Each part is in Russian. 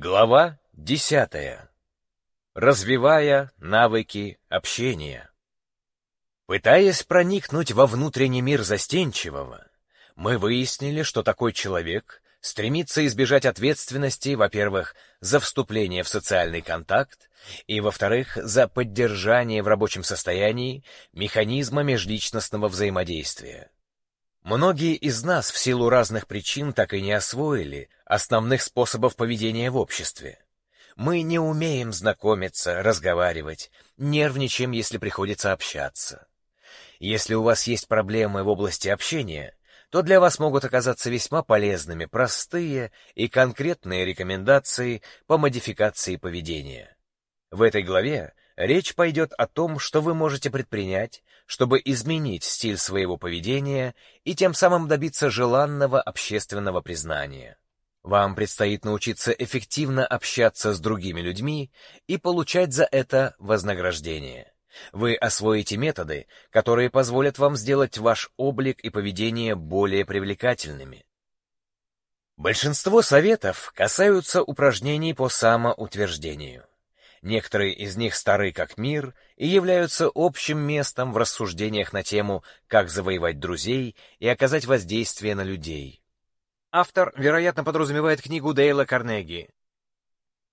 Глава десятая. Развивая навыки общения. Пытаясь проникнуть во внутренний мир застенчивого, мы выяснили, что такой человек стремится избежать ответственности, во-первых, за вступление в социальный контакт, и, во-вторых, за поддержание в рабочем состоянии механизма межличностного взаимодействия. Многие из нас в силу разных причин так и не освоили основных способов поведения в обществе. Мы не умеем знакомиться, разговаривать, нервничаем, если приходится общаться. Если у вас есть проблемы в области общения, то для вас могут оказаться весьма полезными простые и конкретные рекомендации по модификации поведения. В этой главе речь пойдет о том, что вы можете предпринять, чтобы изменить стиль своего поведения и тем самым добиться желанного общественного признания. Вам предстоит научиться эффективно общаться с другими людьми и получать за это вознаграждение. Вы освоите методы, которые позволят вам сделать ваш облик и поведение более привлекательными. Большинство советов касаются упражнений по самоутверждению. Некоторые из них стары как мир и являются общим местом в рассуждениях на тему «Как завоевать друзей и оказать воздействие на людей». Автор, вероятно, подразумевает книгу Дейла Карнеги.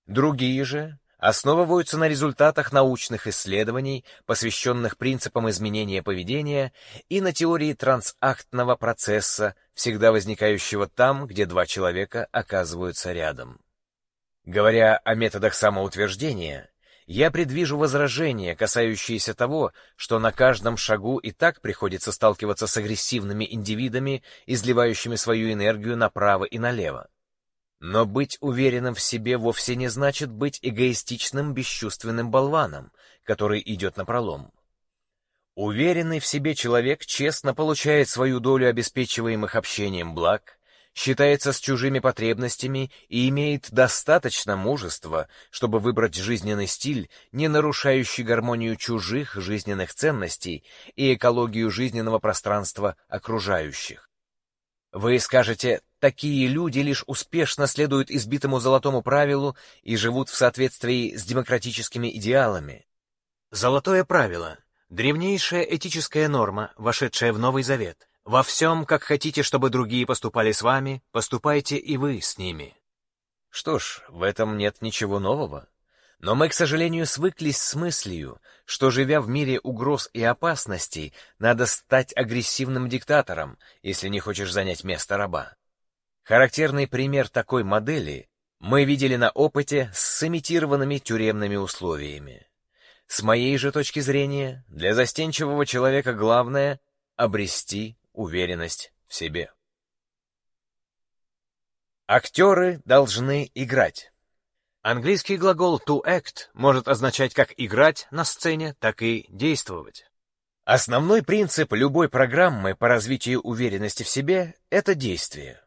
Другие же основываются на результатах научных исследований, посвященных принципам изменения поведения и на теории трансактного процесса, всегда возникающего там, где два человека оказываются рядом. Говоря о методах самоутверждения, я предвижу возражения, касающиеся того, что на каждом шагу и так приходится сталкиваться с агрессивными индивидами, изливающими свою энергию направо и налево. Но быть уверенным в себе вовсе не значит быть эгоистичным, бесчувственным болваном, который идет на пролом. Уверенный в себе человек честно получает свою долю обеспечиваемых общением благ, считается с чужими потребностями и имеет достаточно мужества, чтобы выбрать жизненный стиль, не нарушающий гармонию чужих жизненных ценностей и экологию жизненного пространства окружающих. Вы скажете, такие люди лишь успешно следуют избитому золотому правилу и живут в соответствии с демократическими идеалами. Золотое правило — древнейшая этическая норма, вошедшая в Новый Завет — во всем, как хотите, чтобы другие поступали с вами, поступайте и вы с ними. Что ж, в этом нет ничего нового. Но мы, к сожалению, свыклись с мыслью, что, живя в мире угроз и опасностей, надо стать агрессивным диктатором, если не хочешь занять место раба. Характерный пример такой модели мы видели на опыте с имитированными тюремными условиями. С моей же точки зрения, для застенчивого человека главное — обрести уверенность в себе. Актеры должны играть. Английский глагол to act может означать как играть на сцене, так и действовать. Основной принцип любой программы по развитию уверенности в себе — это действие.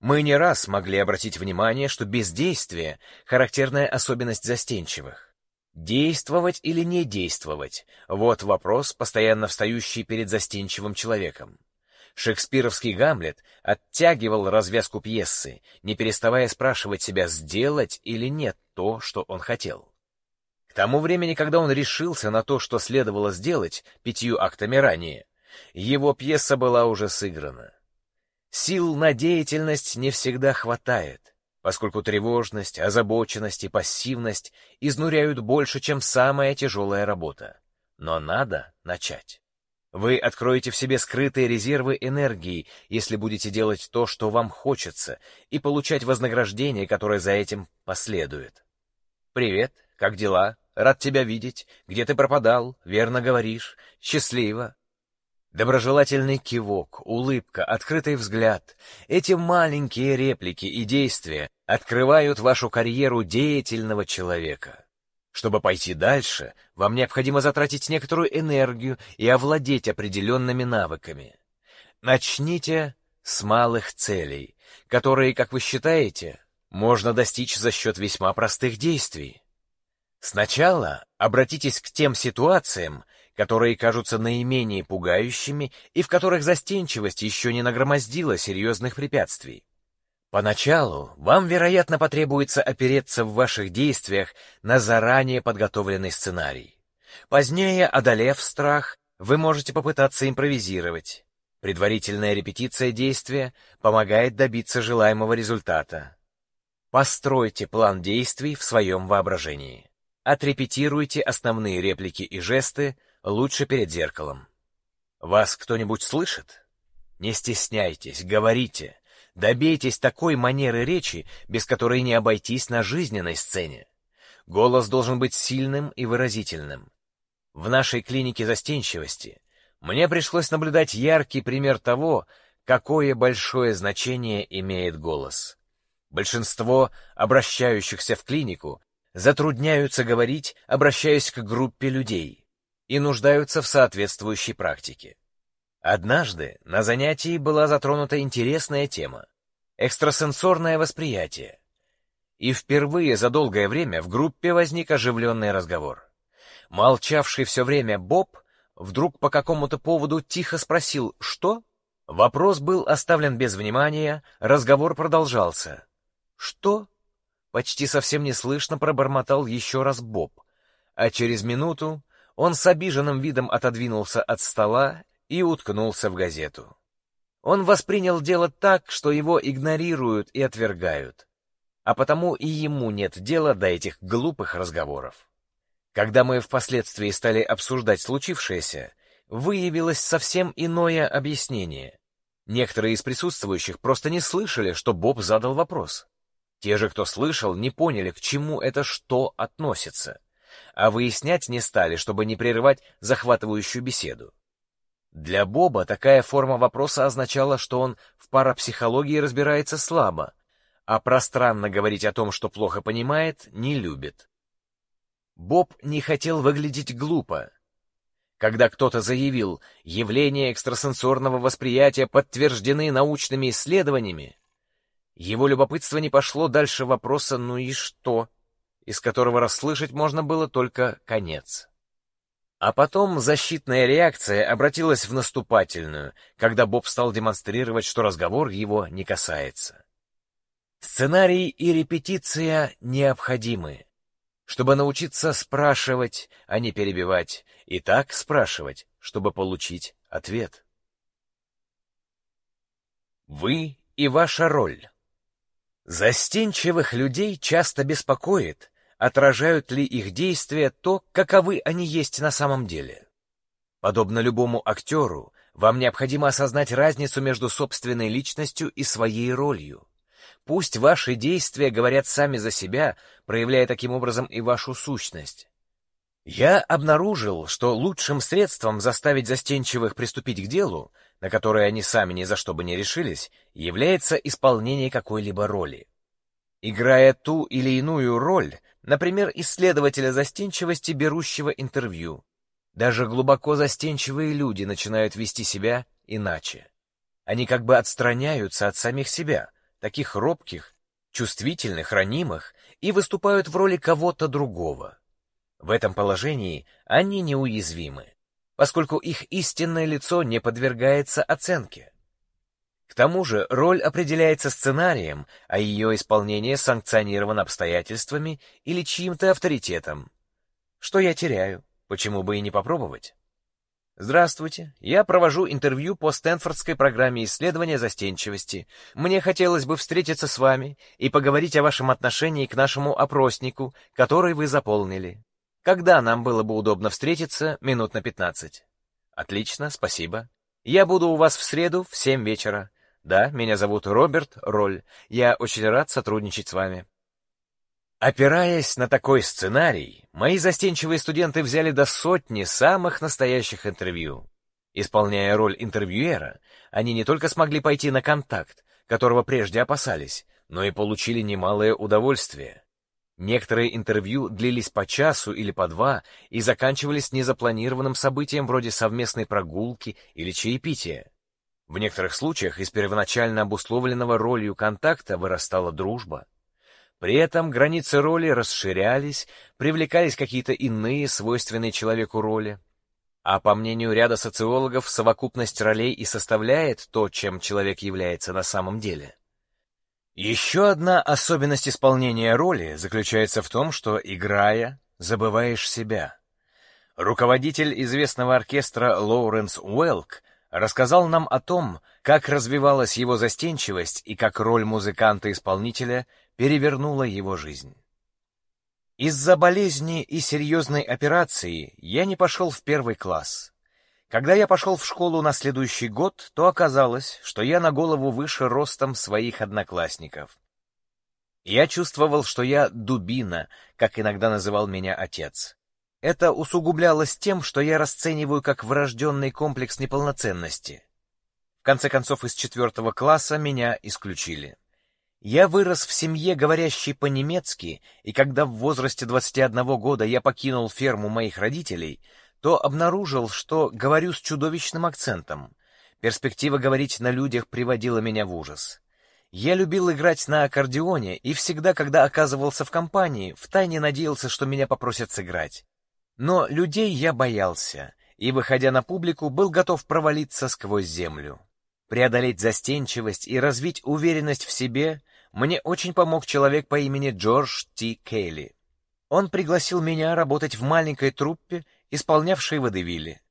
Мы не раз могли обратить внимание, что бездействие — характерная особенность застенчивых. Действовать или не действовать — вот вопрос, постоянно встающий перед застенчивым человеком. Шекспировский Гамлет оттягивал развязку пьесы, не переставая спрашивать себя, сделать или нет то, что он хотел. К тому времени, когда он решился на то, что следовало сделать пятью актами ранее, его пьеса была уже сыграна. Сил на деятельность не всегда хватает, поскольку тревожность, озабоченность и пассивность изнуряют больше, чем самая тяжелая работа. Но надо начать. Вы откроете в себе скрытые резервы энергии, если будете делать то, что вам хочется, и получать вознаграждение, которое за этим последует. «Привет, как дела? Рад тебя видеть. Где ты пропадал? Верно говоришь. Счастливо». Доброжелательный кивок, улыбка, открытый взгляд — эти маленькие реплики и действия открывают вашу карьеру деятельного человека. Чтобы пойти дальше, вам необходимо затратить некоторую энергию и овладеть определенными навыками. Начните с малых целей, которые, как вы считаете, можно достичь за счет весьма простых действий. Сначала обратитесь к тем ситуациям, которые кажутся наименее пугающими и в которых застенчивость еще не нагромоздила серьезных препятствий. Поначалу вам, вероятно, потребуется опереться в ваших действиях на заранее подготовленный сценарий. Позднее, одолев страх, вы можете попытаться импровизировать. Предварительная репетиция действия помогает добиться желаемого результата. Постройте план действий в своем воображении. Отрепетируйте основные реплики и жесты лучше перед зеркалом. Вас кто-нибудь слышит? Не стесняйтесь, говорите. Добейтесь такой манеры речи, без которой не обойтись на жизненной сцене. Голос должен быть сильным и выразительным. В нашей клинике застенчивости мне пришлось наблюдать яркий пример того, какое большое значение имеет голос. Большинство обращающихся в клинику затрудняются говорить, обращаясь к группе людей, и нуждаются в соответствующей практике. Однажды на занятии была затронута интересная тема — экстрасенсорное восприятие. И впервые за долгое время в группе возник оживленный разговор. Молчавший все время Боб вдруг по какому-то поводу тихо спросил «Что?». Вопрос был оставлен без внимания, разговор продолжался. «Что?» Почти совсем неслышно пробормотал еще раз Боб, а через минуту он с обиженным видом отодвинулся от стола и уткнулся в газету. Он воспринял дело так, что его игнорируют и отвергают, а потому и ему нет дела до этих глупых разговоров. Когда мы впоследствии стали обсуждать случившееся, выявилось совсем иное объяснение. Некоторые из присутствующих просто не слышали, что Боб задал вопрос. Те же, кто слышал, не поняли, к чему это «что» относится, а выяснять не стали, чтобы не прерывать захватывающую беседу. Для Боба такая форма вопроса означала, что он в парапсихологии разбирается слабо, а пространно говорить о том, что плохо понимает, не любит. Боб не хотел выглядеть глупо. Когда кто-то заявил, явления экстрасенсорного восприятия подтверждены научными исследованиями, его любопытство не пошло дальше вопроса «ну и что?», из которого расслышать можно было только конец. А потом защитная реакция обратилась в наступательную, когда Боб стал демонстрировать, что разговор его не касается. Сценарий и репетиция необходимы чтобы научиться спрашивать, а не перебивать, и так спрашивать, чтобы получить ответ. Вы и ваша роль. Застенчивых людей часто беспокоит, отражают ли их действия то, каковы они есть на самом деле. Подобно любому актеру, вам необходимо осознать разницу между собственной личностью и своей ролью. Пусть ваши действия говорят сами за себя, проявляя таким образом и вашу сущность. Я обнаружил, что лучшим средством заставить застенчивых приступить к делу, на которое они сами ни за что бы не решились, является исполнение какой-либо роли. Играя ту или иную роль, например, исследователя застенчивости, берущего интервью, даже глубоко застенчивые люди начинают вести себя иначе. Они как бы отстраняются от самих себя — таких робких, чувствительных, ранимых, и выступают в роли кого-то другого. В этом положении они неуязвимы, поскольку их истинное лицо не подвергается оценке. К тому же роль определяется сценарием, а ее исполнение санкционировано обстоятельствами или чьим-то авторитетом. Что я теряю? Почему бы и не попробовать? Здравствуйте, я провожу интервью по Стэнфордской программе исследования застенчивости. Мне хотелось бы встретиться с вами и поговорить о вашем отношении к нашему опроснику, который вы заполнили. Когда нам было бы удобно встретиться, минут на пятнадцать. Отлично, спасибо. Я буду у вас в среду в семь вечера. Да, меня зовут Роберт Роль. Я очень рад сотрудничать с вами. Опираясь на такой сценарий, мои застенчивые студенты взяли до сотни самых настоящих интервью. Исполняя роль интервьюера, они не только смогли пойти на контакт, которого прежде опасались, но и получили немалое удовольствие. Некоторые интервью длились по часу или по два и заканчивались незапланированным событием вроде совместной прогулки или чаепития. В некоторых случаях из первоначально обусловленного ролью контакта вырастала дружба. При этом границы роли расширялись, привлекались какие-то иные, свойственные человеку роли. А по мнению ряда социологов, совокупность ролей и составляет то, чем человек является на самом деле. Еще одна особенность исполнения роли заключается в том, что, играя, забываешь себя. Руководитель известного оркестра Лоуренс Уэлк рассказал нам о том, как развивалась его застенчивость и как роль музыканта-исполнителя перевернула его жизнь. Из-за болезни и серьезной операции я не пошел в первый класс. Когда я пошел в школу на следующий год, то оказалось, что я на голову выше ростом своих одноклассников. Я чувствовал, что я дубина, как иногда называл меня отец. Это усугублялось тем, что я расцениваю как врожденный комплекс неполноценности. В конце концов, из четвертого класса меня исключили. Я вырос в семье, говорящей по-немецки, и когда в возрасте 21 года я покинул ферму моих родителей, то обнаружил, что говорю с чудовищным акцентом. Перспектива говорить на людях приводила меня в ужас. Я любил играть на аккордеоне и всегда, когда оказывался в компании, втайне надеялся, что меня попросят сыграть. Но людей я боялся, и, выходя на публику, был готов провалиться сквозь землю. Преодолеть застенчивость и развить уверенность в себе мне очень помог человек по имени Джордж Т. Кейли. Он пригласил меня работать в маленькой труппе, исполнявшей водевили.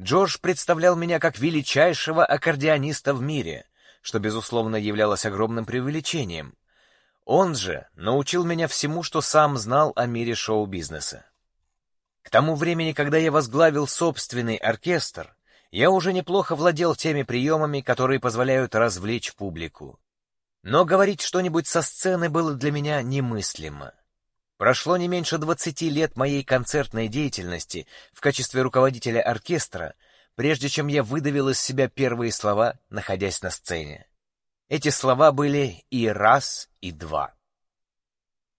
Джордж представлял меня как величайшего аккордеониста в мире, что, безусловно, являлось огромным преувеличением. Он же научил меня всему, что сам знал о мире шоу-бизнеса. К тому времени, когда я возглавил собственный оркестр, я уже неплохо владел теми приемами, которые позволяют развлечь публику. Но говорить что-нибудь со сцены было для меня немыслимо. Прошло не меньше двадцати лет моей концертной деятельности в качестве руководителя оркестра, прежде чем я выдавил из себя первые слова, находясь на сцене. Эти слова были и раз, и два.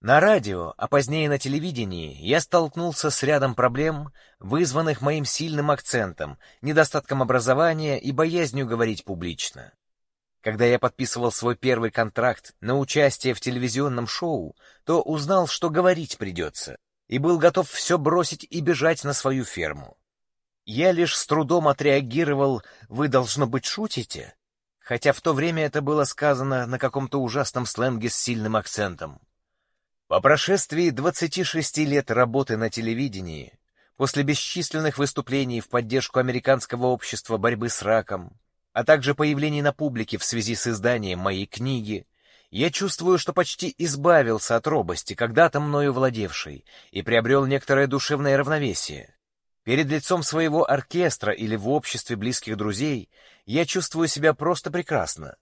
На радио, а позднее на телевидении, я столкнулся с рядом проблем, вызванных моим сильным акцентом, недостатком образования и боязнью говорить публично. Когда я подписывал свой первый контракт на участие в телевизионном шоу, то узнал, что говорить придется, и был готов все бросить и бежать на свою ферму. Я лишь с трудом отреагировал «Вы, должно быть, шутите?» Хотя в то время это было сказано на каком-то ужасном сленге с сильным акцентом. По прошествии 26 лет работы на телевидении, после бесчисленных выступлений в поддержку американского общества борьбы с раком, а также появлений на публике в связи с изданием моей книги, я чувствую, что почти избавился от робости, когда-то мною владевшей, и приобрел некоторое душевное равновесие. Перед лицом своего оркестра или в обществе близких друзей я чувствую себя просто прекрасно.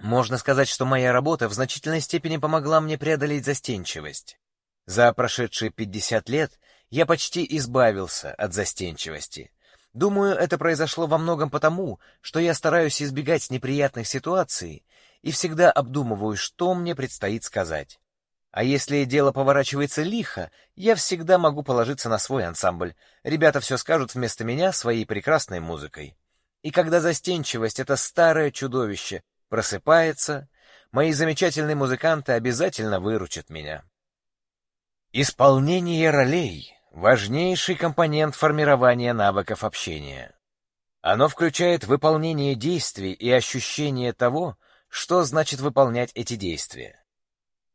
Можно сказать, что моя работа в значительной степени помогла мне преодолеть застенчивость. За прошедшие 50 лет я почти избавился от застенчивости. Думаю, это произошло во многом потому, что я стараюсь избегать неприятных ситуаций и всегда обдумываю, что мне предстоит сказать. А если дело поворачивается лихо, я всегда могу положиться на свой ансамбль. Ребята все скажут вместо меня своей прекрасной музыкой. И когда застенчивость — это старое чудовище, просыпается, мои замечательные музыканты обязательно выручат меня. Исполнение ролей — важнейший компонент формирования навыков общения. Оно включает выполнение действий и ощущение того, что значит выполнять эти действия.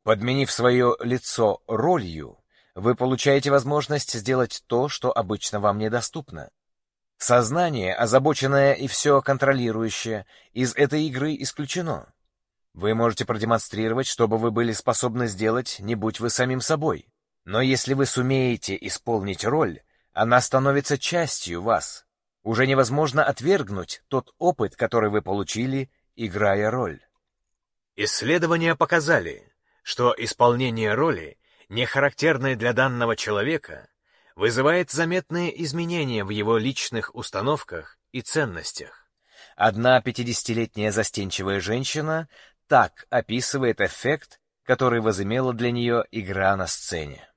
Подменив свое лицо ролью, вы получаете возможность сделать то, что обычно вам недоступно. Сознание, озабоченное и все контролирующее, из этой игры исключено. Вы можете продемонстрировать, что бы вы были способны сделать, не будь вы самим собой. Но если вы сумеете исполнить роль, она становится частью вас. Уже невозможно отвергнуть тот опыт, который вы получили, играя роль. Исследования показали, что исполнение роли, не характерной для данного человека, вызывает заметные изменения в его личных установках и ценностях. Одна пятидесятилетняя застенчивая женщина так описывает эффект, который возымела для нее игра на сцене.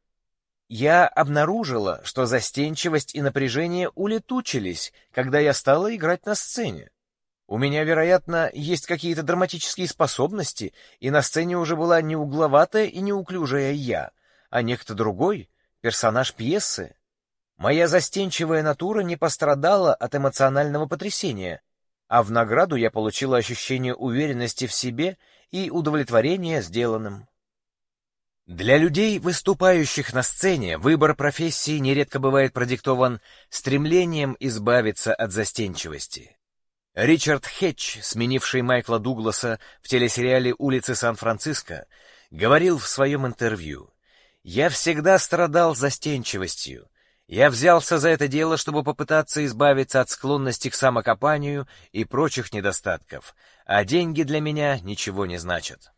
Я обнаружила, что застенчивость и напряжение улетучились, когда я стала играть на сцене. У меня, вероятно, есть какие-то драматические способности, и на сцене уже была не угловатая и неуклюжая я, а некто другой, персонаж пьесы. Моя застенчивая натура не пострадала от эмоционального потрясения. а в награду я получила ощущение уверенности в себе и удовлетворения сделанным. Для людей, выступающих на сцене, выбор профессии нередко бывает продиктован стремлением избавиться от застенчивости. Ричард Хетч, сменивший Майкла Дугласа в телесериале «Улицы Сан-Франциско», говорил в своем интервью, «Я всегда страдал застенчивостью. Я взялся за это дело, чтобы попытаться избавиться от склонности к самокопанию и прочих недостатков, а деньги для меня ничего не значат».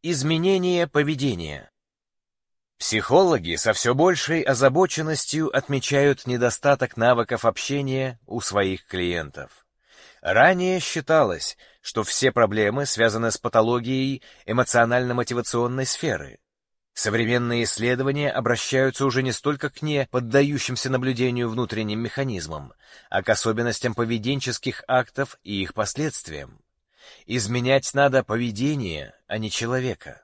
Изменение поведения. Психологи со все большей озабоченностью отмечают недостаток навыков общения у своих клиентов. Ранее считалось, что все проблемы связаны с патологией эмоционально-мотивационной сферы. Современные исследования обращаются уже не столько к не поддающимся наблюдению внутренним механизмам, а к особенностям поведенческих актов и их последствиям. Изменять надо поведение, а не человека.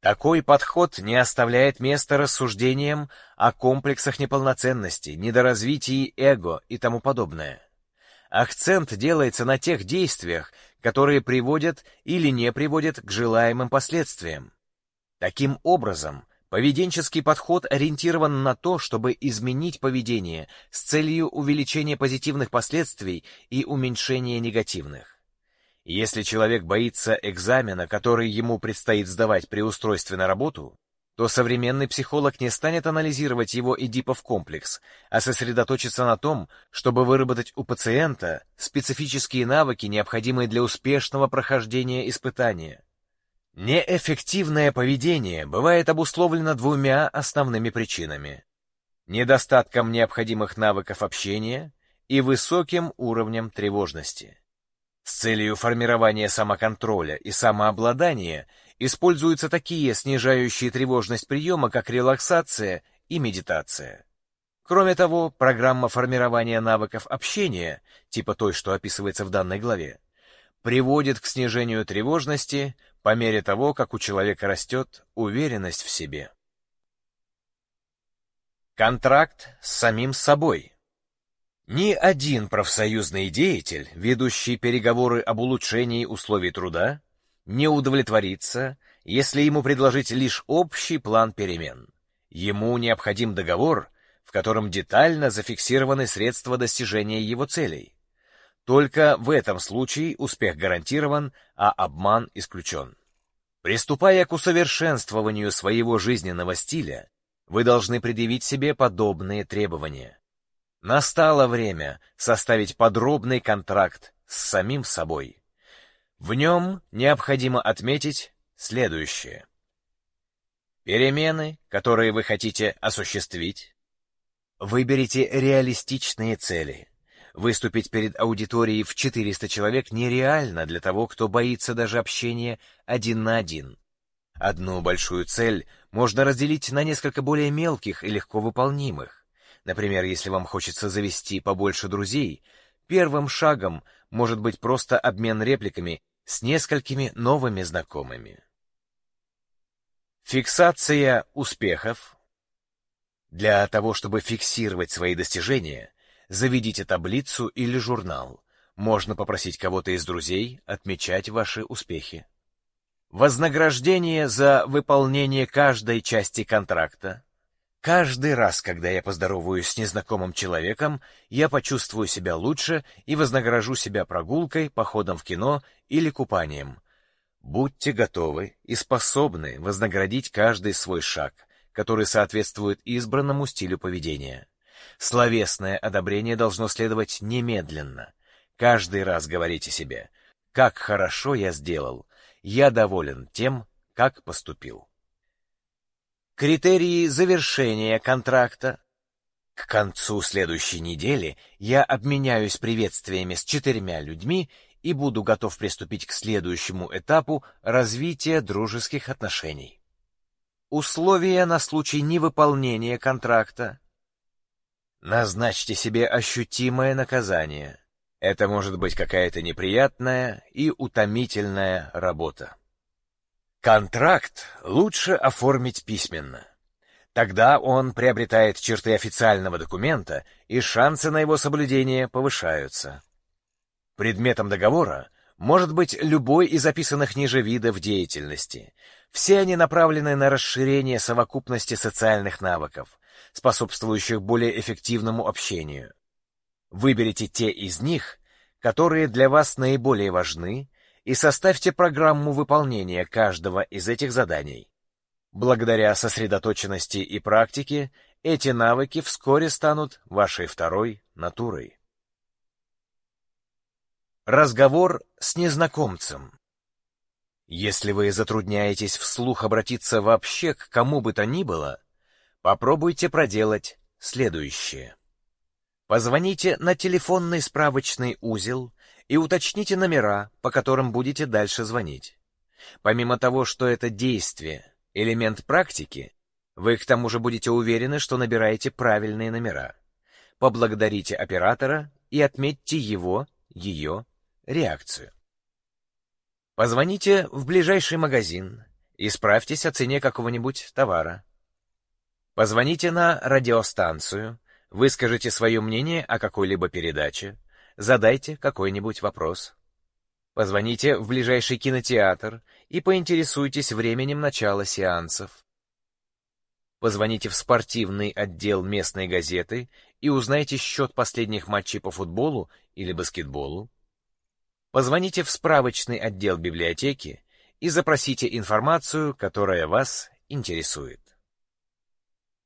Такой подход не оставляет места рассуждениям о комплексах неполноценности, недоразвитии эго и тому подобное. Акцент делается на тех действиях, которые приводят или не приводят к желаемым последствиям. Таким образом, поведенческий подход ориентирован на то, чтобы изменить поведение с целью увеличения позитивных последствий и уменьшения негативных. Если человек боится экзамена, который ему предстоит сдавать при устройстве на работу, то современный психолог не станет анализировать его Эдипов комплекс, а сосредоточится на том, чтобы выработать у пациента специфические навыки, необходимые для успешного прохождения испытания. Неэффективное поведение бывает обусловлено двумя основными причинами. Недостатком необходимых навыков общения и высоким уровнем тревожности. С целью формирования самоконтроля и самообладания используются такие снижающие тревожность приема, как релаксация и медитация. Кроме того, программа формирования навыков общения, типа той, что описывается в данной главе, приводит к снижению тревожности по мере того, как у человека растет уверенность в себе. Контракт с самим собой – ни один профсоюзный деятель, ведущий переговоры об улучшении условий труда, не удовлетворится, если ему предложить лишь общий план перемен. Ему необходим договор, в котором детально зафиксированы средства достижения его целей. Только в этом случае успех гарантирован, а обман исключен. Приступая к усовершенствованию своего жизненного стиля, вы должны предъявить себе подобные требования. Настало время составить подробный контракт с самим собой. В нем необходимо отметить следующее. Перемены, которые вы хотите осуществить. Выберите реалистичные цели. Выступить перед аудиторией в 400 человек нереально для того, кто боится даже общения один на один. Одну большую цель можно разделить на несколько более мелких и легко выполнимых. Например, если вам хочется завести побольше друзей, первым шагом может быть просто обмен репликами с несколькими новыми знакомыми. Фиксация успехов. Для того, чтобы фиксировать свои достижения, заведите таблицу или журнал. Можно попросить кого-то из друзей отмечать ваши успехи. Вознаграждение за выполнение каждой части контракта. Каждый раз, когда я поздороваюсь с незнакомым человеком, я почувствую себя лучше и вознагражу себя прогулкой, походом в кино или купанием. Будьте готовы и способны вознаградить каждый свой шаг, который соответствует избранному стилю поведения. Словесное одобрение должно следовать немедленно. Каждый раз говорите себе «Как хорошо я сделал! Я доволен тем, как поступил». Критерии завершения контракта. К концу следующей недели я обменяюсь приветствиями с четырьмя людьми и буду готов приступить к следующему этапу развития дружеских отношений. Условия на случай невыполнения контракта. Назначьте себе ощутимое наказание. Это может быть какая-то неприятная и утомительная работа. Контракт лучше оформить письменно. Тогда он приобретает черты официального документа, и шансы на его соблюдение повышаются. Предметом договора может быть любой из описанных ниже видов деятельности. Все они направлены на расширение совокупности социальных навыков, способствующих более эффективному общению. Выберите те из них, которые для вас наиболее важны, и составьте программу выполнения каждого из этих заданий. Благодаря сосредоточенности и практике эти навыки вскоре станут вашей второй натурой. Разговор с незнакомцем. Если вы затрудняетесь вслух обратиться вообще к кому бы то ни было, попробуйте проделать следующее. Позвоните на телефонный справочный узел и уточните номера, по которым будете дальше звонить. Помимо того, что это действие, элемент практики, вы к тому же будете уверены, что набираете правильные номера. Поблагодарите оператора и отметьте его, ее реакцию. Позвоните в ближайший магазин и справьтесь о цене какого-нибудь товара. Позвоните на радиостанцию, выскажите свое мнение о какой-либо передаче, задайте какой-нибудь вопрос. Позвоните в ближайший кинотеатр и поинтересуйтесь временем начала сеансов. Позвоните в спортивный отдел местной газеты и узнайте счет последних матчей по футболу или баскетболу. Позвоните в справочный отдел библиотеки и запросите информацию, которая вас интересует.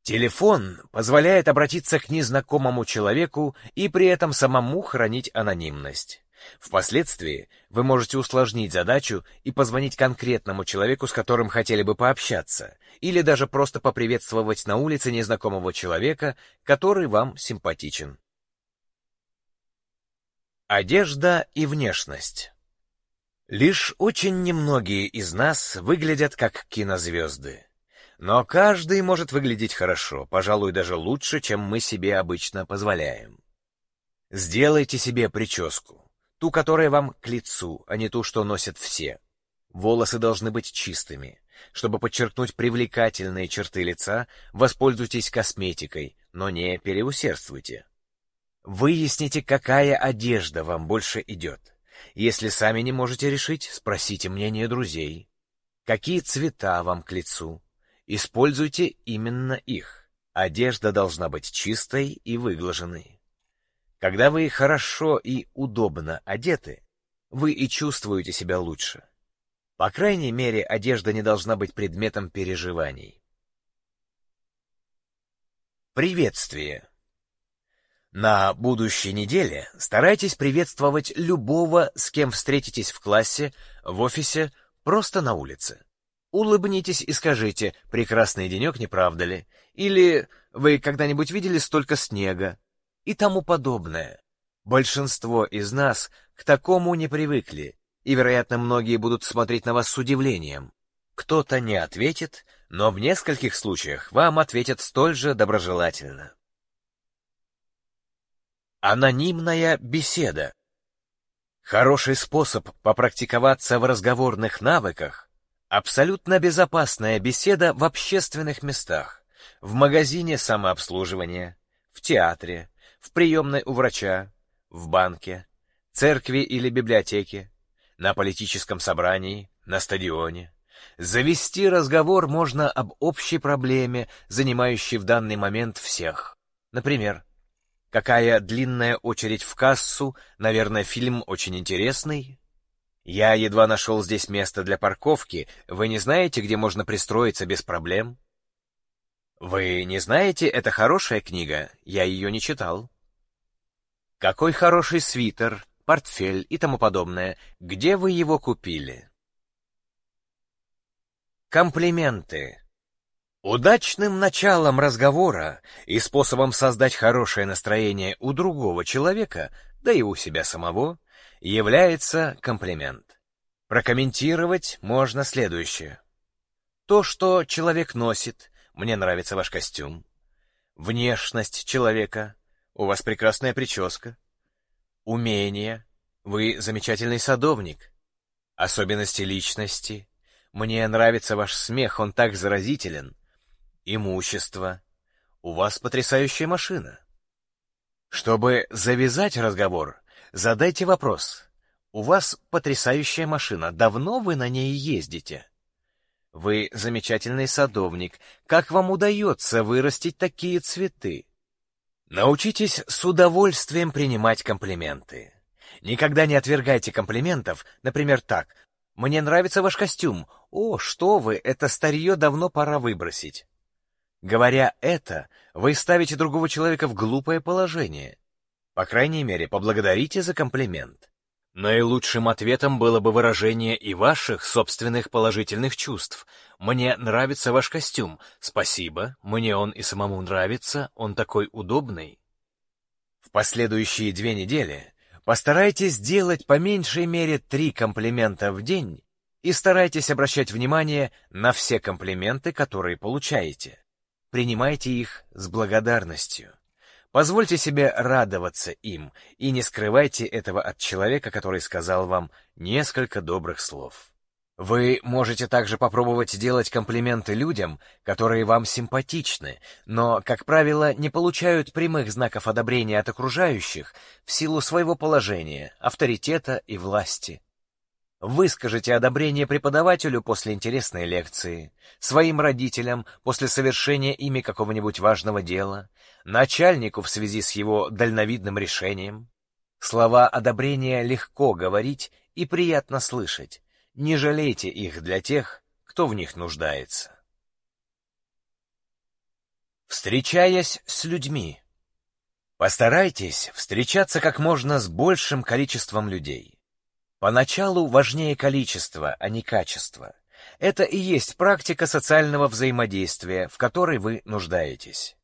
Телефон позволяет обратиться к незнакомому человеку и при этом самому хранить анонимность. Впоследствии вы можете усложнить задачу и позвонить конкретному человеку, с которым хотели бы пообщаться, или даже просто поприветствовать на улице незнакомого человека, который вам симпатичен. Одежда и внешность. Лишь очень немногие из нас выглядят как кинозвезды. Но каждый может выглядеть хорошо, пожалуй, даже лучше, чем мы себе обычно позволяем. Сделайте себе прическу, ту, которая вам к лицу, а не ту, что носят все. Волосы должны быть чистыми. Чтобы подчеркнуть привлекательные черты лица, воспользуйтесь косметикой, но не переусердствуйте. Выясните, какая одежда вам больше идет. Если сами не можете решить, спросите мнение друзей. Какие цвета вам к лицу? Используйте именно их. Одежда должна быть чистой и выглаженной. Когда вы хорошо и удобно одеты, вы и чувствуете себя лучше. По крайней мере, одежда не должна быть предметом переживаний. Приветствие. На будущей неделе старайтесь приветствовать любого, с кем встретитесь в классе, в офисе, просто на улице. Улыбнитесь и скажите «прекрасный денек, не правда ли?» или «вы когда-нибудь видели столько снега?» и тому подобное. Большинство из нас к такому не привыкли, и, вероятно, многие будут смотреть на вас с удивлением. Кто-то не ответит, но в нескольких случаях вам ответят столь же доброжелательно. Анонимная беседа. Хороший способ попрактиковаться в разговорных навыках — абсолютно безопасная беседа в общественных местах, в магазине самообслуживания, в театре, в приемной у врача, в банке, церкви или библиотеке, на политическом собрании, на стадионе. Завести разговор можно об общей проблеме, занимающей в данный момент всех. Например, Какая длинная очередь в кассу, наверное, фильм очень интересный. Я едва нашел здесь место для парковки, вы не знаете, где можно пристроиться без проблем? Вы не знаете, это хорошая книга, я ее не читал. Какой хороший свитер, портфель и тому подобное, где вы его купили? Комплименты. Удачным началом разговора и способом создать хорошее настроение у другого человека, да и у себя самого, является комплимент. Прокомментировать можно следующее. То, что человек носит, мне нравится ваш костюм. Внешность человека, у вас прекрасная прическа. Умение, вы замечательный садовник. Особенности личности, мне нравится ваш смех, он так заразителен. имущество. У вас потрясающая машина. Чтобы завязать разговор, задайте вопрос. У вас потрясающая машина. Давно вы на ней ездите? Вы замечательный садовник. Как вам удается вырастить такие цветы? Научитесь с удовольствием принимать комплименты. Никогда не отвергайте комплиментов, например, так. «Мне нравится ваш костюм. О, что вы, это старье давно пора выбросить». Говоря это, вы ставите другого человека в глупое положение. По крайней мере, поблагодарите за комплимент. Наилучшим ответом было бы выражение и ваших собственных положительных чувств. «Мне нравится ваш костюм. Спасибо. Мне он и самому нравится. Он такой удобный». В последующие две недели постарайтесь делать по меньшей мере три комплимента в день и старайтесь обращать внимание на все комплименты, которые получаете. Принимайте их с благодарностью. Позвольте себе радоваться им и не скрывайте этого от человека, который сказал вам несколько добрых слов. Вы можете также попробовать делать комплименты людям, которые вам симпатичны, но, как правило, не получают прямых знаков одобрения от окружающих в силу своего положения, авторитета и власти. Выскажите одобрение преподавателю после интересной лекции, своим родителям после совершения ими какого-нибудь важного дела, начальнику в связи с его дальновидным решением. Слова одобрения легко говорить и приятно слышать. Не жалейте их для тех, кто в них нуждается. Встречаясь с людьми, постарайтесь встречаться как можно с большим количеством людей. Поначалу важнее количество, а не качество. Это и есть практика социального взаимодействия, в которой вы нуждаетесь.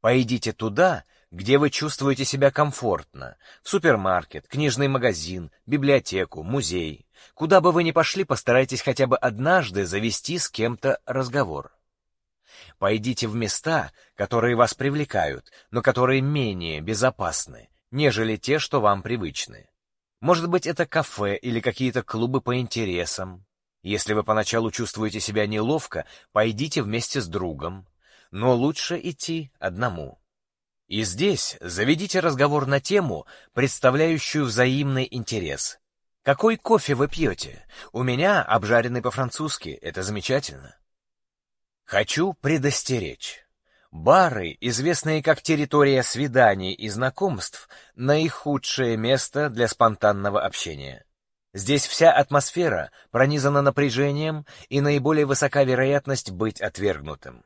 Пойдите туда, где вы чувствуете себя комфортно. В супермаркет, книжный магазин, библиотеку, музей. Куда бы вы ни пошли, постарайтесь хотя бы однажды завести с кем-то разговор. Пойдите в места, которые вас привлекают, но которые менее безопасны, нежели те, что вам привычны. Может быть, это кафе или какие-то клубы по интересам. Если вы поначалу чувствуете себя неловко, пойдите вместе с другом. Но лучше идти одному. И здесь заведите разговор на тему, представляющую взаимный интерес. Какой кофе вы пьете? У меня обжаренный по-французски, это замечательно. Хочу предостеречь. Бары, известные как территория свиданий и знакомств, наихудшее место для спонтанного общения. Здесь вся атмосфера пронизана напряжением и наиболее высока вероятность быть отвергнутым.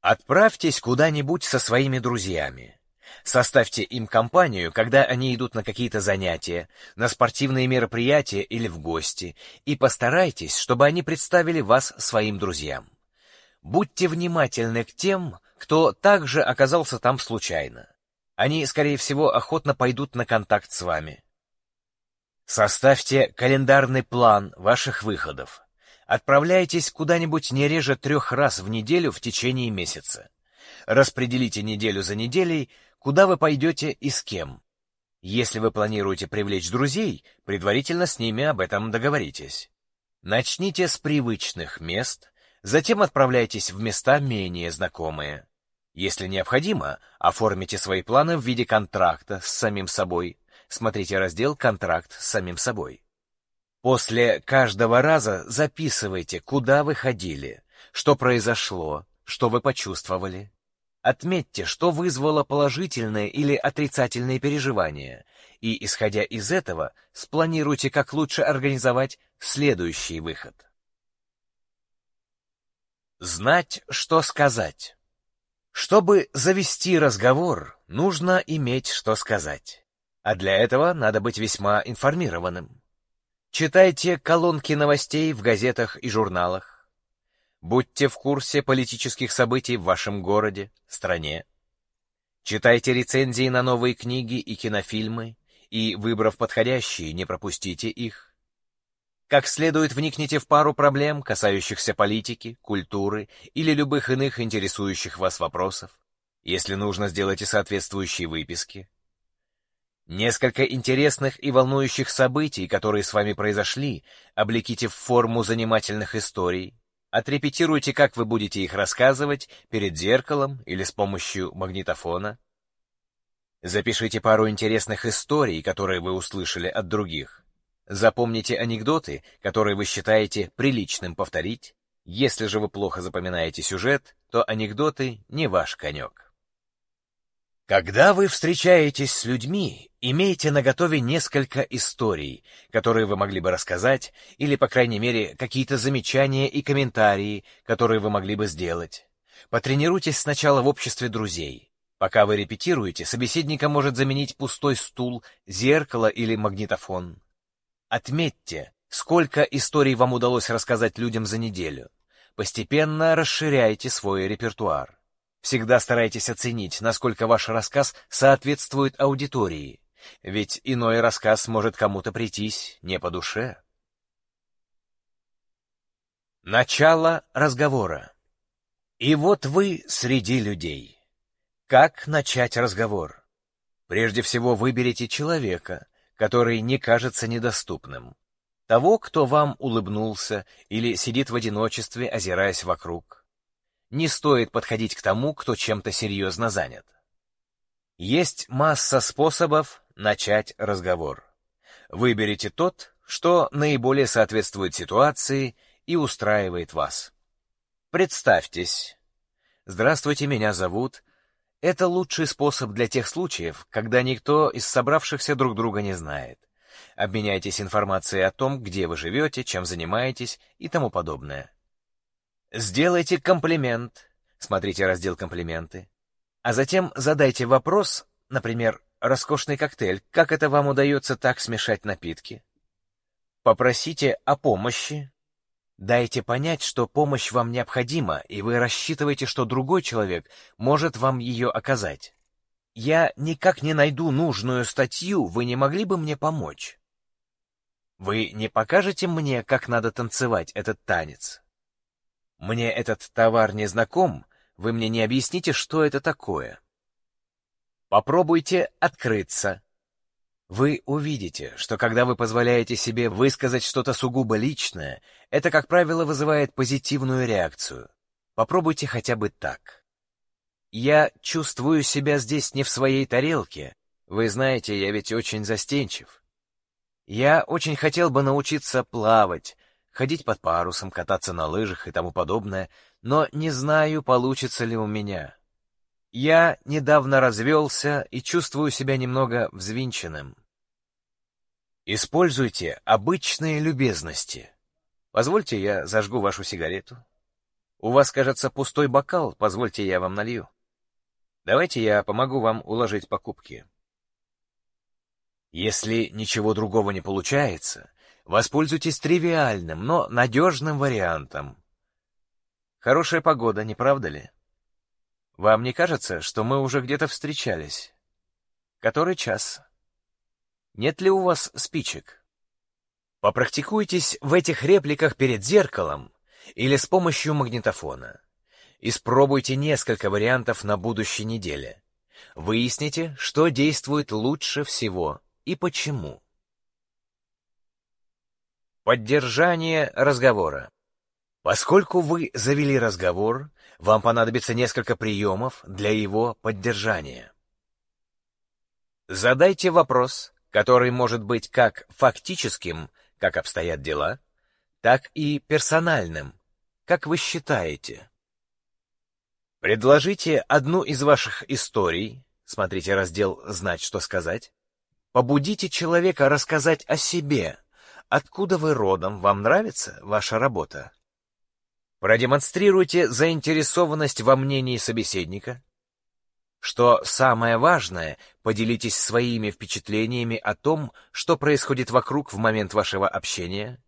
Отправьтесь куда-нибудь со своими друзьями. Составьте им компанию, когда они идут на какие-то занятия, на спортивные мероприятия или в гости, и постарайтесь, чтобы они представили вас своим друзьям. Будьте внимательны к тем, кто также оказался там случайно. Они, скорее всего, охотно пойдут на контакт с вами. Составьте календарный план ваших выходов. Отправляйтесь куда-нибудь не реже трех раз в неделю в течение месяца. Распределите неделю за неделей, куда вы пойдете и с кем. Если вы планируете привлечь друзей, предварительно с ними об этом договоритесь. Начните с привычных мест, Затем отправляйтесь в места менее знакомые. Если необходимо, оформите свои планы в виде контракта с самим собой. Смотрите раздел «Контракт с самим собой». После каждого раза записывайте, куда вы ходили, что произошло, что вы почувствовали. Отметьте, что вызвало положительные или отрицательные переживания, и, исходя из этого, спланируйте, как лучше организовать следующий выход. Знать, что сказать. Чтобы завести разговор, нужно иметь что сказать. А для этого надо быть весьма информированным. Читайте колонки новостей в газетах и журналах. Будьте в курсе политических событий в вашем городе, стране. Читайте рецензии на новые книги и кинофильмы, и, выбрав подходящие, не пропустите их. Как следует вникните в пару проблем, касающихся политики, культуры или любых иных интересующих вас вопросов. Если нужно, сделайте соответствующие выписки. Несколько интересных и волнующих событий, которые с вами произошли, облеките в форму занимательных историй. Отрепетируйте, как вы будете их рассказывать перед зеркалом или с помощью магнитофона. Запишите пару интересных историй, которые вы услышали от других. Запомните анекдоты, которые вы считаете приличным повторить. Если же вы плохо запоминаете сюжет, то анекдоты не ваш конек. Когда вы встречаетесь с людьми, имейте наготове несколько историй, которые вы могли бы рассказать, или, по крайней мере, какие-то замечания и комментарии, которые вы могли бы сделать. Потренируйтесь сначала в обществе друзей. Пока вы репетируете, собеседника может заменить пустой стул, зеркало или магнитофон. Отметьте, сколько историй вам удалось рассказать людям за неделю. Постепенно расширяйте свой репертуар. Всегда старайтесь оценить, насколько ваш рассказ соответствует аудитории, ведь иной рассказ может кому-то прийтись не по душе. Начало разговора. И вот вы среди людей. Как начать разговор? Прежде всего выберите человека, который не кажется недоступным. Того, кто вам улыбнулся или сидит в одиночестве, озираясь вокруг не стоит подходить к тому, кто чем-то серьезно занят. Есть масса способов начать разговор. Выберите тот, что наиболее соответствует ситуации и устраивает вас. Представьтесь. Здравствуйте, меня зовут. Это лучший способ для тех случаев, когда никто из собравшихся друг друга не знает. Обменяйтесь информацией о том, где вы живете, чем занимаетесь и тому подобное. Сделайте комплимент. Смотрите раздел «Комплименты». А затем задайте вопрос, например, «Роскошный коктейль, как это вам удается так смешать напитки?» Попросите о помощи. Дайте понять, что помощь вам необходима, и вы рассчитываете, что другой человек может вам ее оказать. «Я никак не найду нужную статью, вы не могли бы мне помочь?» Вы не покажете мне, как надо танцевать этот танец? Мне этот товар не знаком, вы мне не объясните, что это такое. Попробуйте открыться. Вы увидите, что когда вы позволяете себе высказать что-то сугубо личное, это, как правило, вызывает позитивную реакцию. Попробуйте хотя бы так. Я чувствую себя здесь не в своей тарелке. Вы знаете, я ведь очень застенчив. Я очень хотел бы научиться плавать, ходить под парусом, кататься на лыжах и тому подобное, но не знаю, получится ли у меня. Я недавно развелся и чувствую себя немного взвинченным. Используйте обычные любезности. Позвольте, я зажгу вашу сигарету. У вас, кажется, пустой бокал, позвольте, я вам налью. Давайте я помогу вам уложить покупки. Если ничего другого не получается, Воспользуйтесь тривиальным, но надежным вариантом. Хорошая погода, не правда ли? Вам не кажется, что мы уже где-то встречались? Который час? Нет ли у вас спичек? Попрактикуйтесь в этих репликах перед зеркалом или с помощью магнитофона. Испробуйте несколько вариантов на будущей неделе. Выясните, что действует лучше всего и почему. Поддержание разговора. Поскольку вы завели разговор, вам понадобится несколько приемов для его поддержания. Задайте вопрос, который может быть как фактическим, как обстоят дела, так и персональным, как вы считаете. Предложите одну из ваших историй, смотрите раздел «Знать, что сказать», побудите человека рассказать о себе, Откуда вы родом? Вам нравится ваша работа? Продемонстрируйте заинтересованность во мнении собеседника. Что самое важное, поделитесь своими впечатлениями о том, что происходит вокруг в момент вашего общения.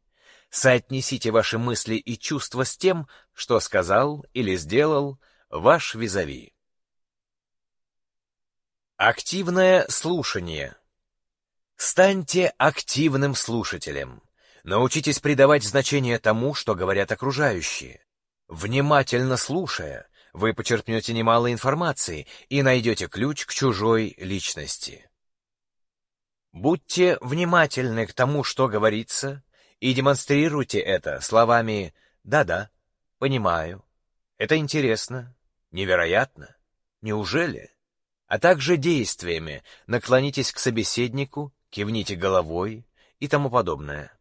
Соотнесите ваши мысли и чувства с тем, что сказал или сделал ваш визави. Активное слушание. Станьте активным слушателем. Научитесь придавать значение тому, что говорят окружающие. Внимательно слушая, вы почерпнете немало информации и найдете ключ к чужой личности. Будьте внимательны к тому, что говорится, и демонстрируйте это словами «да-да», понимаю, это интересно, невероятно, неужели? А также действиями наклонитесь к собеседнику, кивните головой и тому подобное.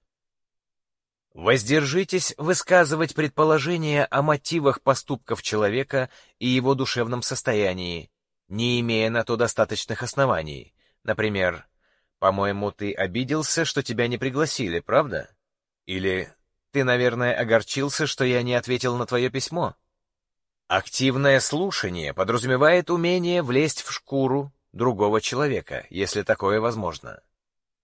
Воздержитесь высказывать предположения о мотивах поступков человека и его душевном состоянии, не имея на то достаточных оснований. Например, «По-моему, ты обиделся, что тебя не пригласили, правда?» Или «Ты, наверное, огорчился, что я не ответил на твое письмо?» Активное слушание подразумевает умение влезть в шкуру другого человека, если такое возможно.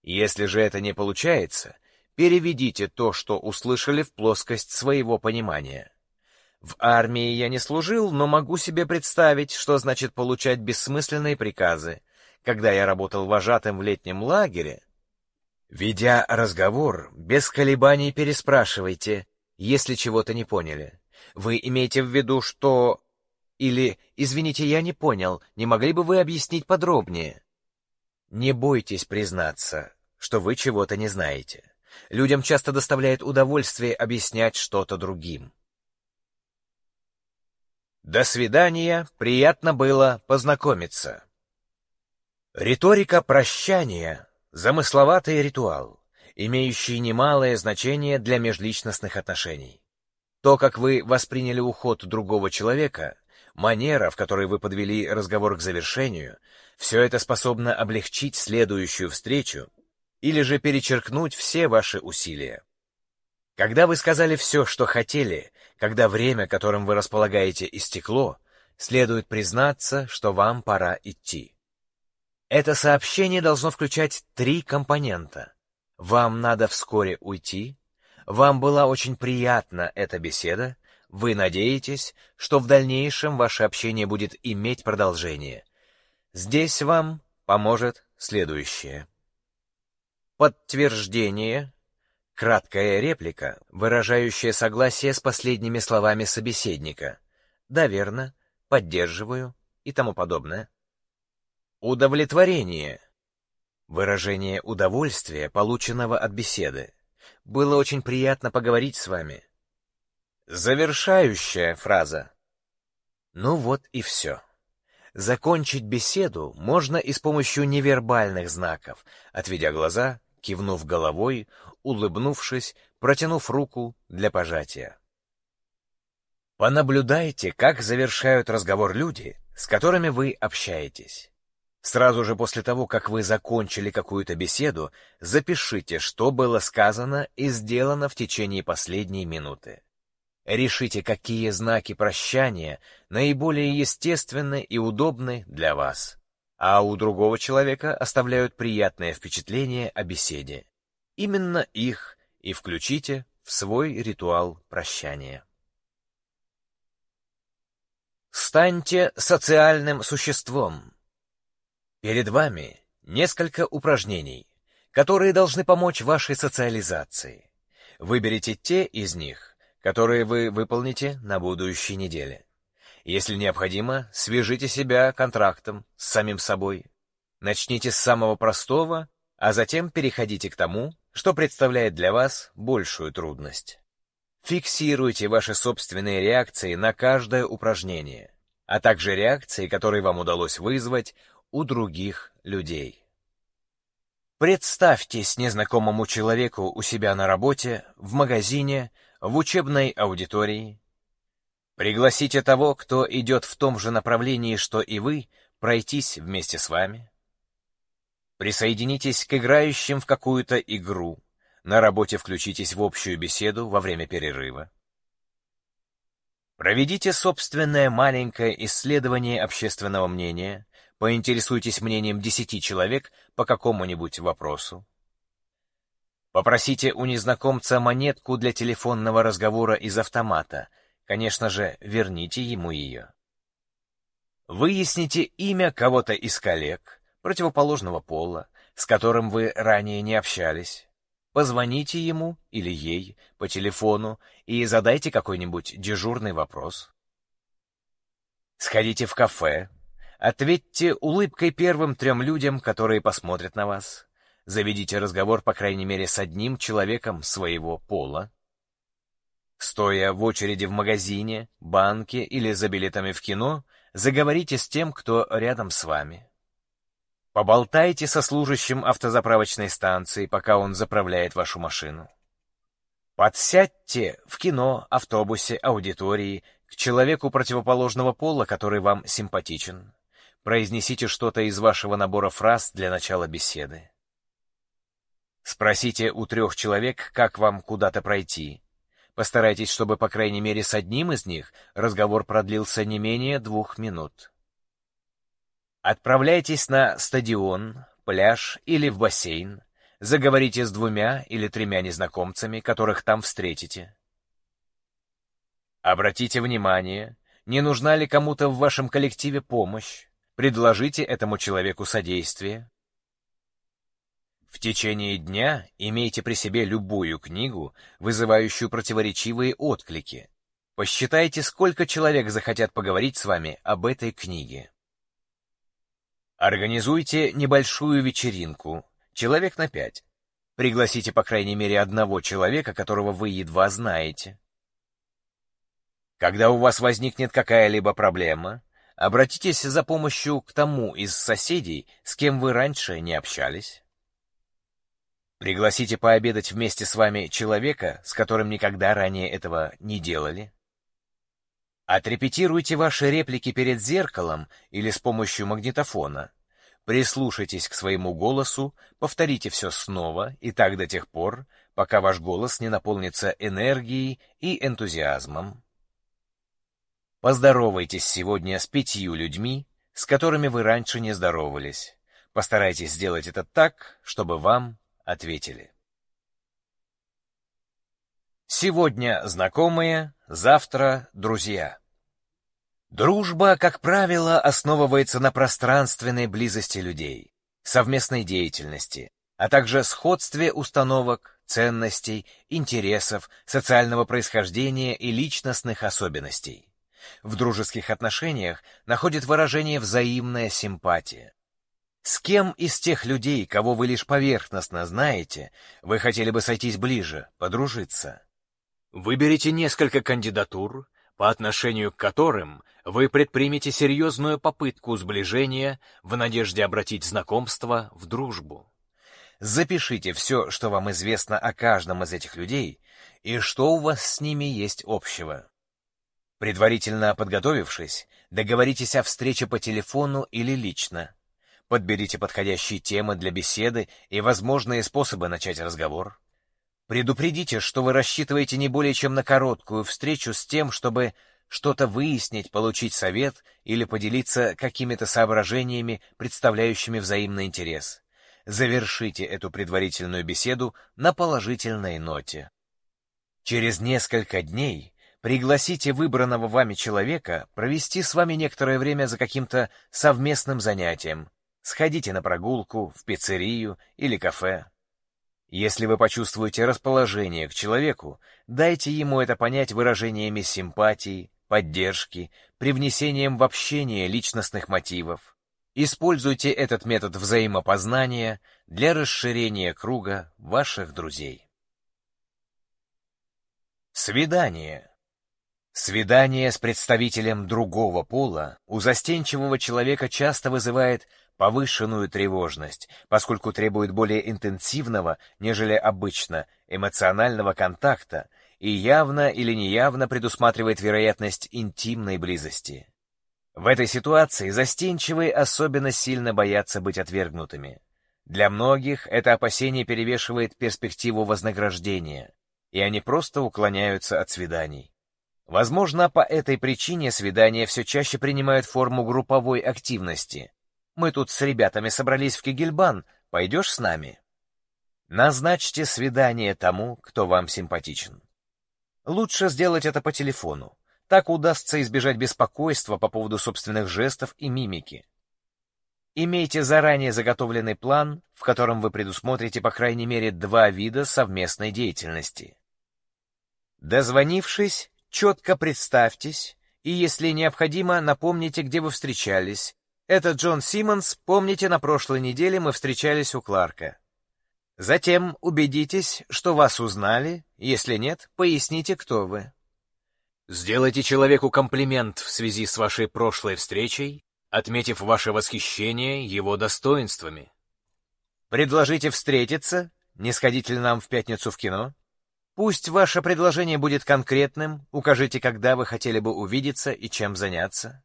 Если же это не получается, переведите то, что услышали в плоскость своего понимания. В армии я не служил, но могу себе представить, что значит получать бессмысленные приказы. Когда я работал вожатым в летнем лагере, ведя разговор, без колебаний переспрашивайте, если чего-то не поняли. Вы имеете в виду, что... Или, извините, я не понял, не могли бы вы объяснить подробнее? Не бойтесь признаться, что вы чего-то не знаете. Людям часто доставляет удовольствие объяснять что-то другим. До свидания, приятно было познакомиться. Риторика прощания — замысловатый ритуал, имеющий немалое значение для межличностных отношений. То, как вы восприняли уход другого человека, манера, в которой вы подвели разговор к завершению, все это способно облегчить следующую встречу или же перечеркнуть все ваши усилия. Когда вы сказали все, что хотели, когда время, которым вы располагаете, истекло, следует признаться, что вам пора идти. Это сообщение должно включать три компонента. Вам надо вскоре уйти, вам была очень приятна эта беседа, вы надеетесь, что в дальнейшем ваше общение будет иметь продолжение. Здесь вам поможет следующее. Подтверждение. Краткая реплика, выражающая согласие с последними словами собеседника. Да, верно, поддерживаю и тому подобное. Удовлетворение. Выражение удовольствия, полученного от беседы. Было очень приятно поговорить с вами. Завершающая фраза. Ну вот и все. Закончить беседу можно и с помощью невербальных знаков, отведя глаза кивнув головой, улыбнувшись, протянув руку для пожатия. Понаблюдайте, как завершают разговор люди, с которыми вы общаетесь. Сразу же после того, как вы закончили какую-то беседу, запишите, что было сказано и сделано в течение последней минуты. Решите, какие знаки прощания наиболее естественны и удобны для вас а у другого человека оставляют приятное впечатление о беседе. Именно их и включите в свой ритуал прощания. Станьте социальным существом. Перед вами несколько упражнений, которые должны помочь вашей социализации. Выберите те из них, которые вы выполните на будущей неделе. Если необходимо, свяжите себя контрактом с самим собой. Начните с самого простого, а затем переходите к тому, что представляет для вас большую трудность. Фиксируйте ваши собственные реакции на каждое упражнение, а также реакции, которые вам удалось вызвать у других людей. Представьтесь незнакомому человеку у себя на работе, в магазине, в учебной аудитории, Пригласите того, кто идет в том же направлении, что и вы, пройтись вместе с вами. Присоединитесь к играющим в какую-то игру. На работе включитесь в общую беседу во время перерыва. Проведите собственное маленькое исследование общественного мнения, поинтересуйтесь мнением десяти человек по какому-нибудь вопросу. Попросите у незнакомца монетку для телефонного разговора из автомата — Конечно же, верните ему ее. Выясните имя кого-то из коллег, противоположного пола, с которым вы ранее не общались. Позвоните ему или ей по телефону и задайте какой-нибудь дежурный вопрос. Сходите в кафе, ответьте улыбкой первым трем людям, которые посмотрят на вас. Заведите разговор, по крайней мере, с одним человеком своего пола. Стоя в очереди в магазине, банке или за билетами в кино, заговорите с тем, кто рядом с вами. Поболтайте со служащим автозаправочной станции, пока он заправляет вашу машину. Подсядьте в кино, автобусе, аудитории к человеку противоположного пола, который вам симпатичен. Произнесите что-то из вашего набора фраз для начала беседы. Спросите у трех человек, как вам куда-то пройти. Постарайтесь, чтобы, по крайней мере, с одним из них разговор продлился не менее двух минут. Отправляйтесь на стадион, пляж или в бассейн. Заговорите с двумя или тремя незнакомцами, которых там встретите. Обратите внимание, не нужна ли кому-то в вашем коллективе помощь. Предложите этому человеку содействие. В течение дня имейте при себе любую книгу, вызывающую противоречивые отклики. Посчитайте, сколько человек захотят поговорить с вами об этой книге. Организуйте небольшую вечеринку, Человек на пять. Пригласите по крайней мере одного человека, которого вы едва знаете. Когда у вас возникнет какая-либо проблема, обратитесь за помощью к тому из соседей, с кем вы раньше не общались. Пригласите пообедать вместе с вами человека, с которым никогда ранее этого не делали. Отрепетируйте ваши реплики перед зеркалом или с помощью магнитофона. Прислушайтесь к своему голосу, повторите все снова и так до тех пор, пока ваш голос не наполнится энергией и энтузиазмом. Поздоровайтесь сегодня с пятью людьми, с которыми вы раньше не здоровались. Постарайтесь сделать это так, чтобы вам ответили. Сегодня знакомые, завтра друзья. Дружба, как правило, основывается на пространственной близости людей, совместной деятельности, а также сходстве установок, ценностей, интересов, социального происхождения и личностных особенностей. В дружеских отношениях находит выражение взаимная симпатия. С кем из тех людей, кого вы лишь поверхностно знаете, вы хотели бы сойтись ближе, подружиться? Выберите несколько кандидатур, по отношению к которым вы предпримете серьезную попытку сближения в надежде обратить знакомство в дружбу. Запишите все, что вам известно о каждом из этих людей и что у вас с ними есть общего. Предварительно подготовившись, договоритесь о встрече по телефону или лично. Подберите подходящие темы для беседы и возможные способы начать разговор. Предупредите, что вы рассчитываете не более чем на короткую встречу с тем, чтобы что-то выяснить, получить совет или поделиться какими-то соображениями, представляющими взаимный интерес. Завершите эту предварительную беседу на положительной ноте. Через несколько дней пригласите выбранного вами человека провести с вами некоторое время за каким-то совместным занятием. Сходите на прогулку, в пиццерию или кафе. Если вы почувствуете расположение к человеку, дайте ему это понять выражениями симпатии, поддержки, привнесением в общение личностных мотивов. Используйте этот метод взаимопознания для расширения круга ваших друзей. Свидание. Свидание с представителем другого пола у застенчивого человека часто вызывает повышенную тревожность, поскольку требует более интенсивного, нежели обычно, эмоционального контакта и явно или неявно предусматривает вероятность интимной близости. В этой ситуации застенчивые особенно сильно боятся быть отвергнутыми. Для многих это опасение перевешивает перспективу вознаграждения, и они просто уклоняются от свиданий. Возможно, по этой причине свидания все чаще принимают форму групповой активности, мы тут с ребятами собрались в Кегельбан. Пойдешь с нами? Назначьте свидание тому, кто вам симпатичен. Лучше сделать это по телефону. Так удастся избежать беспокойства по поводу собственных жестов и мимики. Имейте заранее заготовленный план, в котором вы предусмотрите по крайней мере два вида совместной деятельности. Дозвонившись, четко представьтесь и, если необходимо, напомните, где вы встречались, это Джон Симмонс, помните, на прошлой неделе мы встречались у Кларка. Затем убедитесь, что вас узнали, если нет, поясните, кто вы. Сделайте человеку комплимент в связи с вашей прошлой встречей, отметив ваше восхищение его достоинствами. Предложите встретиться, не сходите ли нам в пятницу в кино? Пусть ваше предложение будет конкретным, укажите, когда вы хотели бы увидеться и чем заняться.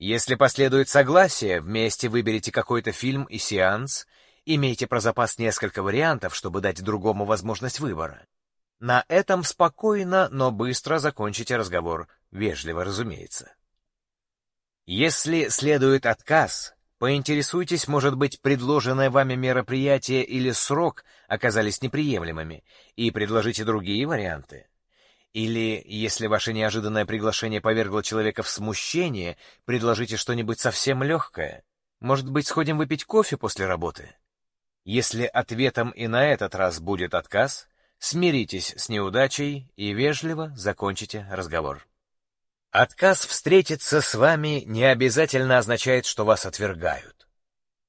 Если последует согласие, вместе выберите какой-то фильм и сеанс, имейте про запас несколько вариантов, чтобы дать другому возможность выбора. На этом спокойно, но быстро закончите разговор, вежливо, разумеется. Если следует отказ, поинтересуйтесь, может быть, предложенное вами мероприятие или срок оказались неприемлемыми, и предложите другие варианты. Или, если ваше неожиданное приглашение повергло человека в смущение, предложите что-нибудь совсем легкое. Может быть, сходим выпить кофе после работы? Если ответом и на этот раз будет отказ, смиритесь с неудачей и вежливо закончите разговор. Отказ встретиться с вами не обязательно означает, что вас отвергают.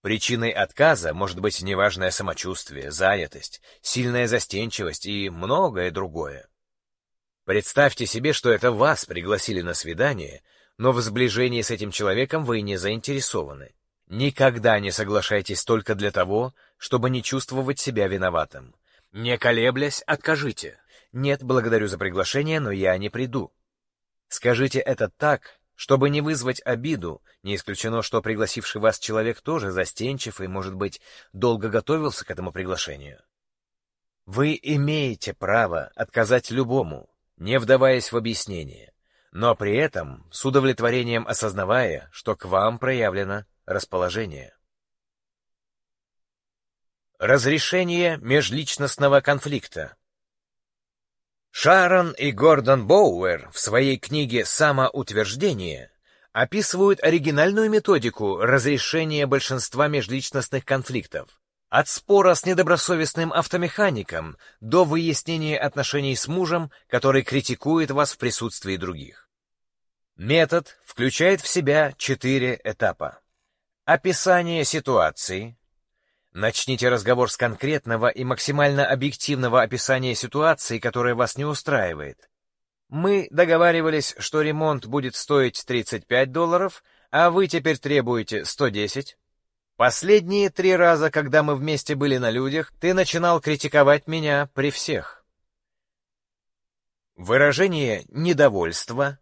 Причиной отказа может быть неважное самочувствие, занятость, сильная застенчивость и многое другое. Представьте себе, что это вас пригласили на свидание, но в сближении с этим человеком вы не заинтересованы. Никогда не соглашайтесь только для того, чтобы не чувствовать себя виноватым. Не колеблясь, откажите. Нет, благодарю за приглашение, но я не приду. Скажите это так, чтобы не вызвать обиду, не исключено, что пригласивший вас человек тоже застенчив и, может быть, долго готовился к этому приглашению. Вы имеете право отказать любому, не вдаваясь в объяснение, но при этом с удовлетворением осознавая, что к вам проявлено расположение. Разрешение межличностного конфликта Шарон и Гордон Боуэр в своей книге «Самоутверждение» описывают оригинальную методику разрешения большинства межличностных конфликтов. От спора с недобросовестным автомехаником до выяснения отношений с мужем, который критикует вас в присутствии других. Метод включает в себя четыре этапа. Описание ситуации, Начните разговор с конкретного и максимально объективного описания ситуации, которая вас не устраивает. Мы договаривались, что ремонт будет стоить 35 долларов, а вы теперь требуете 110. Последние три раза, когда мы вместе были на людях, ты начинал критиковать меня при всех. Выражение недовольства.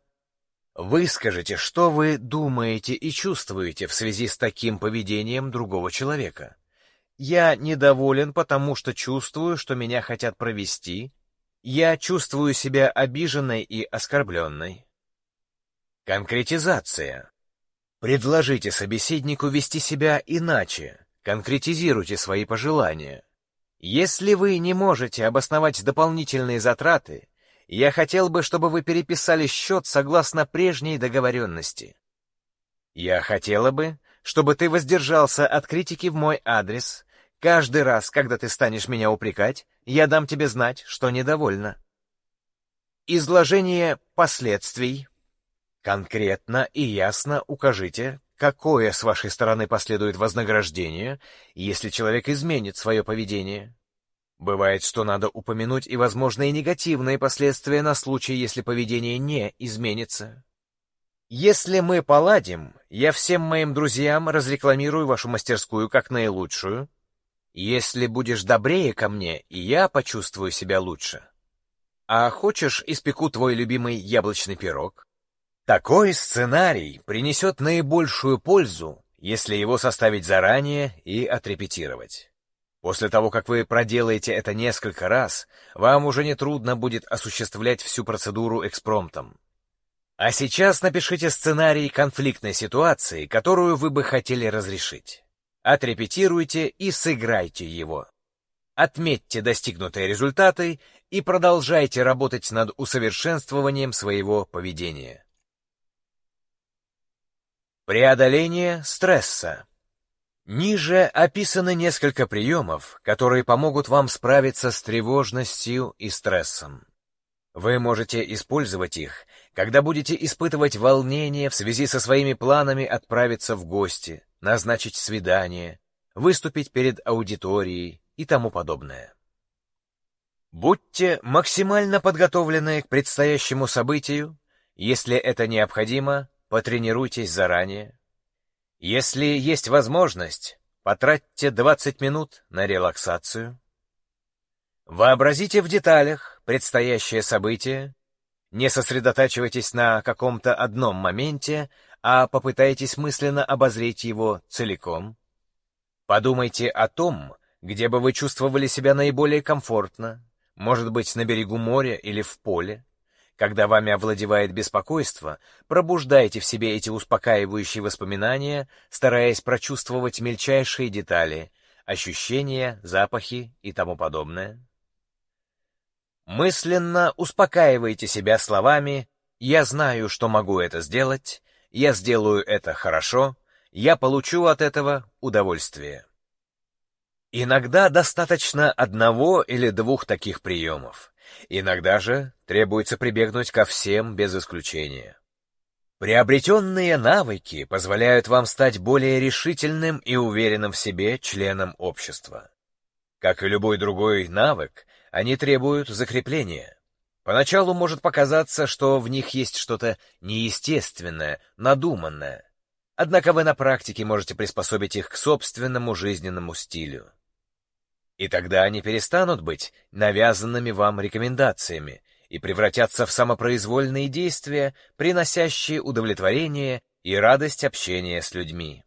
Выскажите, что вы думаете и чувствуете в связи с таким поведением другого человека. Я недоволен, потому что чувствую, что меня хотят провести. Я чувствую себя обиженной и оскорбленной. Конкретизация. Предложите собеседнику вести себя иначе. Конкретизируйте свои пожелания. Если вы не можете обосновать дополнительные затраты, я хотел бы, чтобы вы переписали счет согласно прежней договоренности. Я хотела бы, чтобы ты воздержался от критики в мой адрес Каждый раз, когда ты станешь меня упрекать, я дам тебе знать, что недовольна. Изложение последствий. Конкретно и ясно укажите, какое с вашей стороны последует вознаграждение, если человек изменит свое поведение. Бывает, что надо упомянуть и возможные негативные последствия на случай, если поведение не изменится. Если мы поладим, я всем моим друзьям разрекламирую вашу мастерскую как наилучшую, если будешь добрее ко мне, и я почувствую себя лучше. А хочешь, испеку твой любимый яблочный пирог? Такой сценарий принесет наибольшую пользу, если его составить заранее и отрепетировать. После того, как вы проделаете это несколько раз, вам уже не трудно будет осуществлять всю процедуру экспромтом. А сейчас напишите сценарий конфликтной ситуации, которую вы бы хотели разрешить. Отрепетируйте и сыграйте его. Отметьте достигнутые результаты и продолжайте работать над усовершенствованием своего поведения. Преодоление стресса. Ниже описаны несколько приемов, которые помогут вам справиться с тревожностью и стрессом. Вы можете использовать их, когда будете испытывать волнение в связи со своими планами отправиться в гости, назначить свидание, выступить перед аудиторией и тому подобное. Будьте максимально подготовлены к предстоящему событию, если это необходимо, потренируйтесь заранее. Если есть возможность, потратьте 20 минут на релаксацию. Вообразите в деталях предстоящее событие, не сосредотачивайтесь на каком-то одном моменте, а попытайтесь мысленно обозреть его целиком. Подумайте о том, где бы вы чувствовали себя наиболее комфортно, может быть, на берегу моря или в поле. Когда вами овладевает беспокойство, пробуждайте в себе эти успокаивающие воспоминания, стараясь прочувствовать мельчайшие детали, ощущения, запахи и тому подобное. Мысленно успокаивайте себя словами «Я знаю, что могу это сделать», «Я сделаю это хорошо», «Я получу от этого удовольствие». Иногда достаточно одного или двух таких приемов. Иногда же требуется прибегнуть ко всем без исключения. Приобретенные навыки позволяют вам стать более решительным и уверенным в себе членом общества. Как и любой другой навык, они требуют закрепления. Поначалу может показаться, что в них есть что-то неестественное, надуманное. Однако вы на практике можете приспособить их к собственному жизненному стилю. И тогда они перестанут быть навязанными вам рекомендациями и превратятся в самопроизвольные действия, приносящие удовлетворение и радость общения с людьми.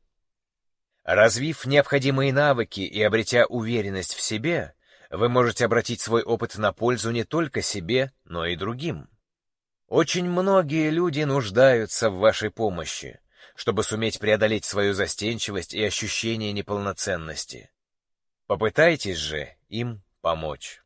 Развив необходимые навыки и обретя уверенность в себе, вы можете обратить свой опыт на пользу не только себе, но и другим. Очень многие люди нуждаются в вашей помощи, чтобы суметь преодолеть свою застенчивость и ощущение неполноценности. Попытайтесь же им помочь.